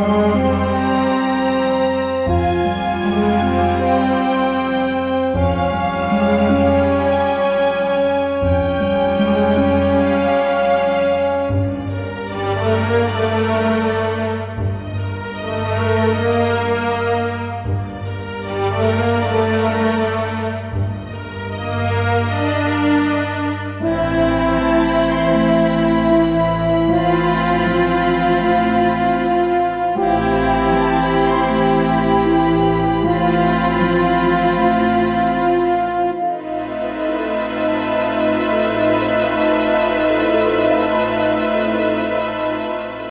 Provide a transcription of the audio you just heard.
Música